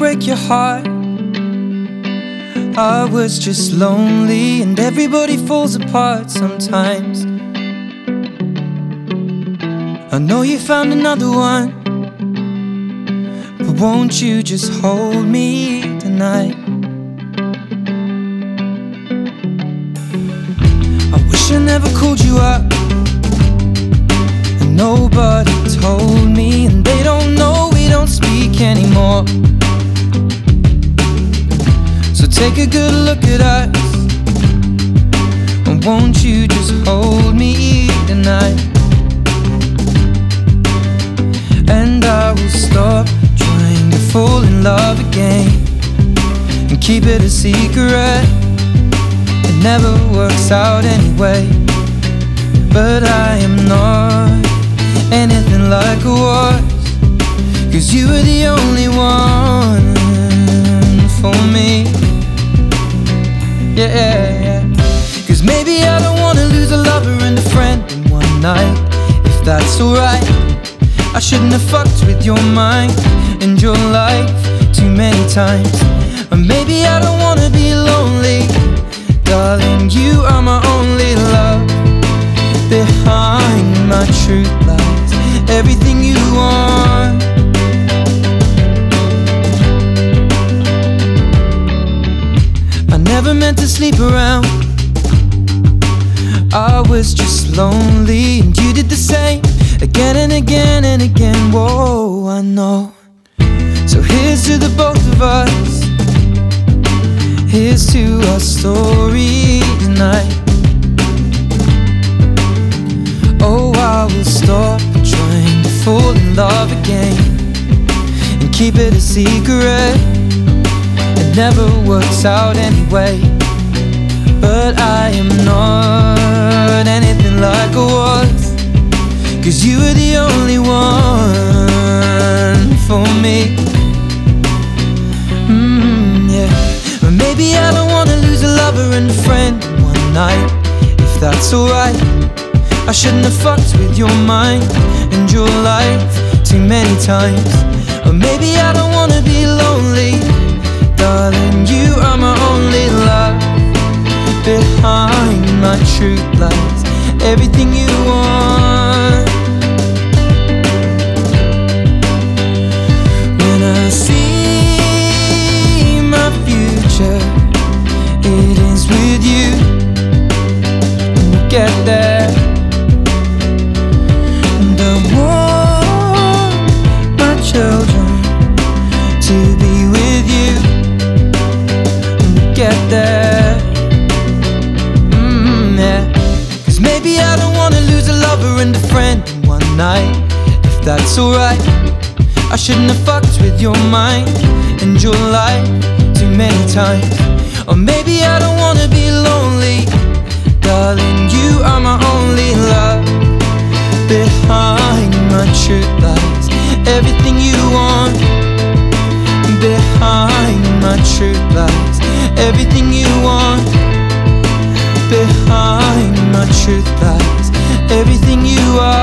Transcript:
break your heart. I was just lonely, and everybody falls apart sometimes. I know you found another one, but won't you just hold me tonight? I wish I never called you up, and nobody anymore. So take a good look at us, and won't you just hold me tonight? And I will stop trying to fall in love again and keep it a secret. It never works out anyway. But I am not Cause you were the only one for me. Yeah. Cause maybe I don't wanna lose a lover and a friend in one night. If that's alright. I shouldn't have fucked with your mind and your life too many times. Or maybe I don't wanna be lonely. Darling, you are my only love. Behind my truth never meant to sleep around. I was just lonely, and you did the same again and again and again. Whoa, I know. So here's to the both of us. Here's to our story tonight. Oh, I will stop trying to fall in love again and keep it a secret. Never works out anyway. But I am not anything like I was. Cause you were the only one for me. Mm, yeah. But maybe I don't wanna lose a lover and a friend one night. If that's alright, I shouldn't have fucked with your mind and your life too many times. Or maybe I don't wanna be lonely. Darling, you are my only love. Behind my truth lies everything you want. Lover and a friend in one night. If that's alright, I shouldn't have fucked with your mind and your life too many times. Or maybe I don't wanna be lonely. Darling, you are my only love. Behind my truth lies everything you want. Behind my truth lies everything you want. Behind my truth lies everything you are.